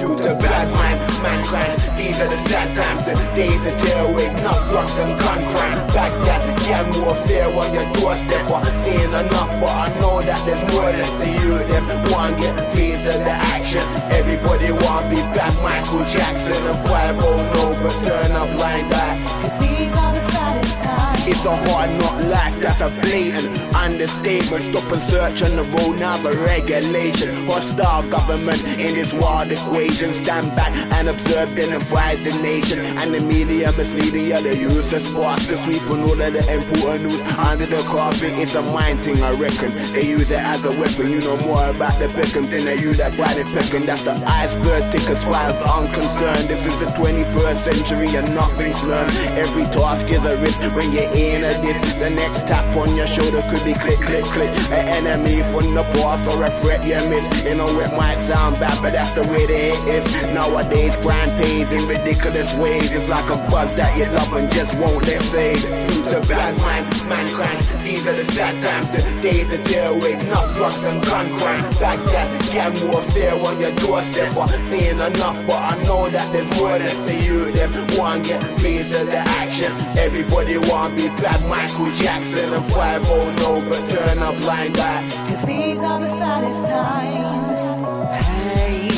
you to bad mankind. These are the sad times, the days of terrorways, enough drugs and gun crime. Back that gang warfare on your doorstep. I'm saying enough, but I know that there's more left to you. Them want get a piece of the action. Everybody want be back Michael Jackson and 5 no, but turn a blind eye. Cause these are the saddest times. It's a hard not life, that's a blatant understatement. Stop and search on the road, now the regulation. Hostile government in this wild equation. Stand back and observe, then advise the nation. And the media misleading, yeah, the youth is sparse to sweep on all of the important news under the carpet. It's a mind thing, I reckon. They use it as a weapon. You know more about the Beckham than they use that body pecking. That's the iceberg thick as far as I'm concerned. This is the 21st century and nothing's learned. Every task is a risk when you're in a this. The next tap on your shoulder could be click, click, click. An enemy from the past or a threat you miss. You know it might sound bad, but that's the way that it is. Nowadays, crime pays in ridiculous ways. It's like a buzz that you love and just won't let fade. Due to bad mind, mankind. These are the sad times, the days of terrorways, enough drugs and gun crime. Back that gang warfare on your doorstep. I'm saying enough, but I know that there's more left to you. Them want get piece of the action. Everybody want be back Michael Jackson and 5 no, but turn a blind eye. Cause these are the saddest times. Hey,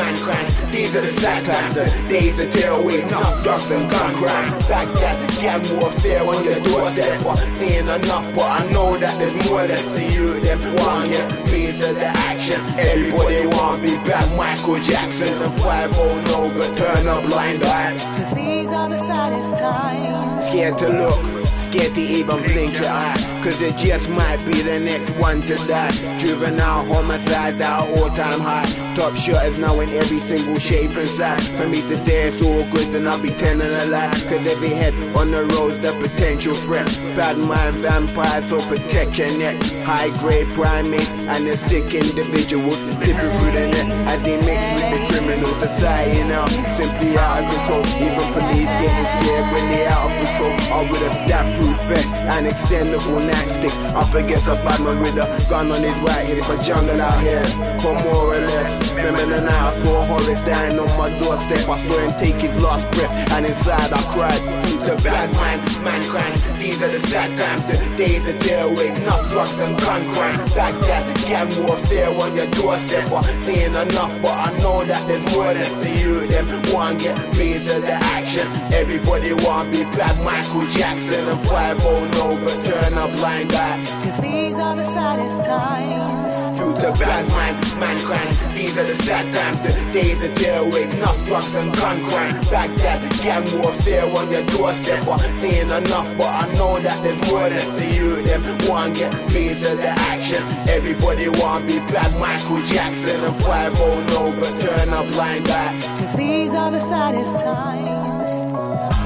mankind. These are the sad times, the days of terrorways, enough drugs and gun crime. Back that gang warfare on your doorstep. I'm saying enough, but I know that there's more left for you. Them want get a piece of the action. Everybody wanna be back Michael Jackson and 5 no, but turn a blind eye. Cause these are the saddest times. Scared to look, scared to even blink your eye. Cause it just might be the next one to die. Juvenile homicides at all time high. Top shooters now in every single shape and size. For me to say it's all good, then I'll be telling a lie. Cause every head on the road's the potential threat. Bad mind vampires, so protect your neck. High grade primates and the sick individuals slipping through the net as they mix with the criminal society now. Simply out of control. Even police getting scared when they out of control. Or with a stab proof vest and extendable nightstick. Up against a bad man with a gun on his right. It's a jungle out here, for more or less. Remember the night I saw Horace dying on my doorstep. I saw him take his last breath, and inside I cried. To bad mind, mankind. These are the sad times, the days of terrorways, enough drugs and gun crime. Back that gang warfare on your doorstep. I'm saying enough, but I know that there's more left to you. Them want get piece of the action. Everybody want be black Michael Jackson and 5 no, but a blind eye. Cause these are the saddest times. Due to bad mind, mankind. These are the sad times, the days of terrorways, enough drugs and gun crime. Back that gang warfare on your doorstep. I'm saying enough, but I know that there's more left to you. Them want get piece of the action. Everybody want be back Michael Jackson and 5 no, but turn a blind eye. Cause these are the saddest times.